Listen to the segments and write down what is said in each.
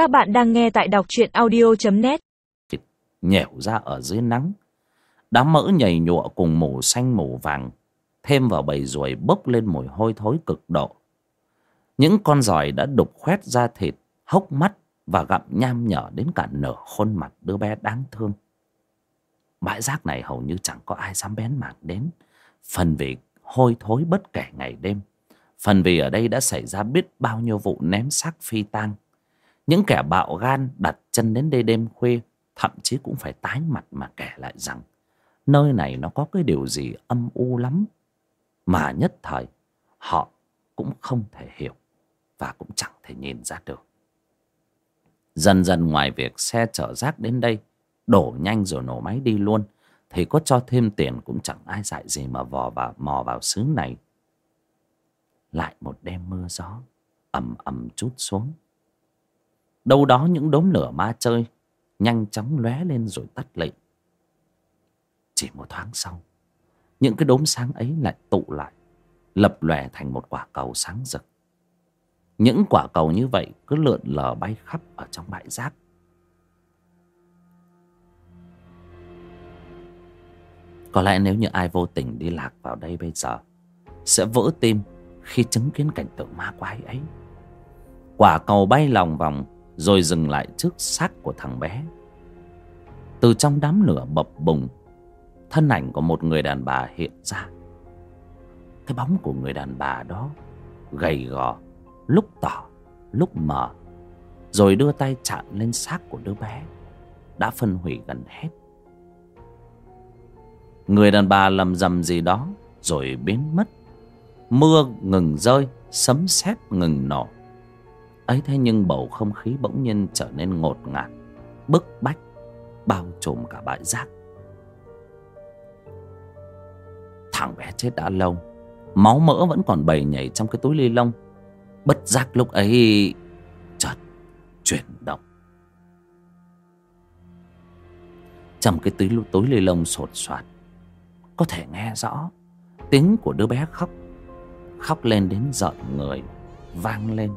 Các bạn đang nghe tại đọc truyện audio.net nhẻo ra ở dưới nắng. Đám mỡ nhầy nhụa cùng mù xanh mù vàng thêm vào bầy ruồi bốc lên mùi hôi thối cực độ. Những con giòi đã đục khoét da thịt, hốc mắt và gặm nham nhở đến cả nửa khuôn mặt đứa bé đáng thương. Bãi rác này hầu như chẳng có ai dám bén mảng đến. Phần vì hôi thối bất kể ngày đêm. Phần vì ở đây đã xảy ra biết bao nhiêu vụ ném xác phi tang những kẻ bạo gan đặt chân đến đây đêm khuya, thậm chí cũng phải tái mặt mà kể lại rằng, nơi này nó có cái điều gì âm u lắm. Mà nhất thời, họ cũng không thể hiểu và cũng chẳng thể nhìn ra được. Dần dần ngoài việc xe chở rác đến đây, đổ nhanh rồi nổ máy đi luôn, thì có cho thêm tiền cũng chẳng ai dạy gì mà vò và mò vào xứ này. Lại một đêm mưa gió, ầm ầm chút xuống đâu đó những đốm lửa ma chơi nhanh chóng lóe lên rồi tắt lịm chỉ một thoáng sau, những cái đốm sáng ấy lại tụ lại, lập lòe thành một quả cầu sáng rực. Những quả cầu như vậy cứ lượn lờ bay khắp ở trong bãi rác. Có lẽ nếu như ai vô tình đi lạc vào đây bây giờ, sẽ vỡ tim khi chứng kiến cảnh tượng ma quái ấy. Quả cầu bay lòng vòng rồi dừng lại trước xác của thằng bé. Từ trong đám lửa bập bùng, thân ảnh của một người đàn bà hiện ra. Cái bóng của người đàn bà đó gầy gò, lúc tỏ, lúc mờ, rồi đưa tay chạm lên xác của đứa bé, đã phân hủy gần hết. Người đàn bà lầm rầm gì đó rồi biến mất. Mưa ngừng rơi, sấm sét ngừng nổ ấy thế nhưng bầu không khí bỗng nhiên trở nên ngột ngạt, bức bách, bao trùm cả bãi rác. Thằng bé chết đã lâu, máu mỡ vẫn còn bầy nhảy trong cái túi ly lông. Bất giác lúc ấy chợt chuyển động. Trong cái túi túi ly lông sột soạt, có thể nghe rõ tiếng của đứa bé khóc khóc lên đến giận người, vang lên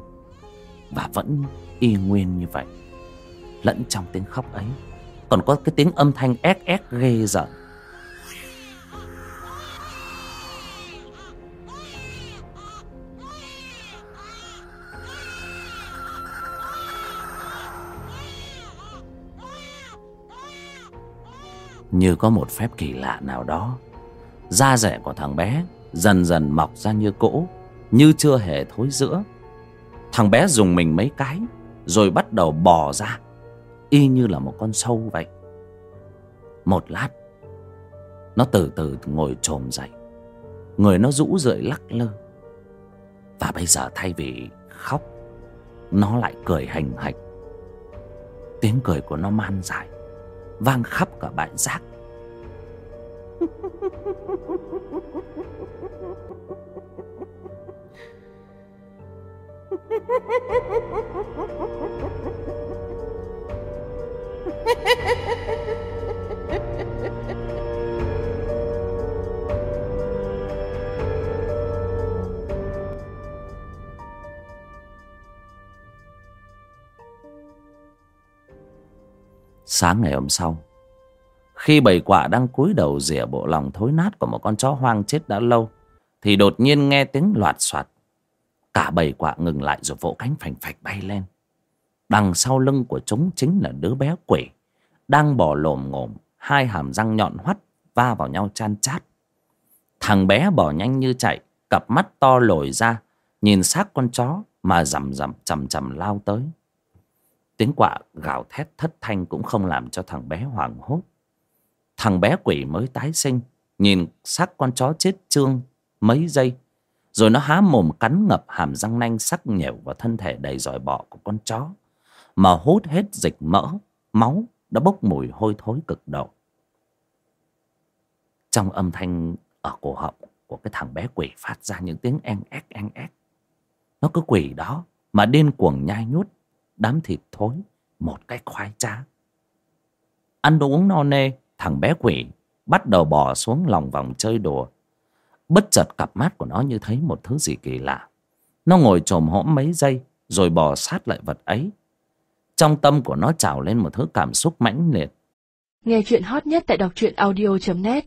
và vẫn y nguyên như vậy. Lẫn trong tiếng khóc ấy, còn có cái tiếng âm thanh ép ép ghê rợn. Như có một phép kỳ lạ nào đó, da rẻ của thằng bé dần dần mọc ra như cỗ như chưa hề thối giữa thằng bé dùng mình mấy cái, rồi bắt đầu bò ra. Y như là một con sâu vậy. Một lát, nó từ từ ngồi trồm dậy. Người nó rũ rượi lắc lơ và bây giờ thay vì khóc, nó lại cười hành hạch. Tiếng cười của nó man dài vang khắp cả bãi rác. sáng ngày hôm sau, khi bầy quạ đang cúi đầu rỉa bộ lòng thối nát của một con chó hoang chết đã lâu, thì đột nhiên nghe tiếng loạt soạt cả bầy quạ ngừng lại rồi vỗ cánh phành phạch bay lên. Đằng sau lưng của chúng chính là đứa bé quỷ, đang bò lồm ngồm, hai hàm răng nhọn hoắt, va vào nhau chan chát. Thằng bé bỏ nhanh như chạy, cặp mắt to lồi ra, nhìn xác con chó mà rầm rầm chầm chầm lao tới. Tiếng quạ gào thét thất thanh cũng không làm cho thằng bé hoảng hốt. Thằng bé quỷ mới tái sinh, nhìn xác con chó chết trương mấy giây rồi nó há mồm cắn ngập hàm răng nanh sắc nhẻo vào thân thể đầy dòi bọ của con chó. Mà hút hết dịch mỡ, máu đã bốc mùi hôi thối cực độ. Trong âm thanh ở cổ họng của cái thằng bé quỷ phát ra những tiếng en ép en ép nó cứ quỷ đó mà điên cuồng nhai nhút, đám thịt thối một cách khoái trá. Ăn đồ uống no nê, thằng bé quỷ bắt đầu bò xuống lòng vòng chơi đùa bất chợt cặp mắt của nó như thấy một thứ gì kỳ lạ. Nó ngồi chồm hõm mấy giây, rồi bò sát lại vật ấy. Trong tâm của nó trào lên một thứ cảm xúc mãnh liệt. Nghe chuyện hot nhất tại đọc truyện audio.net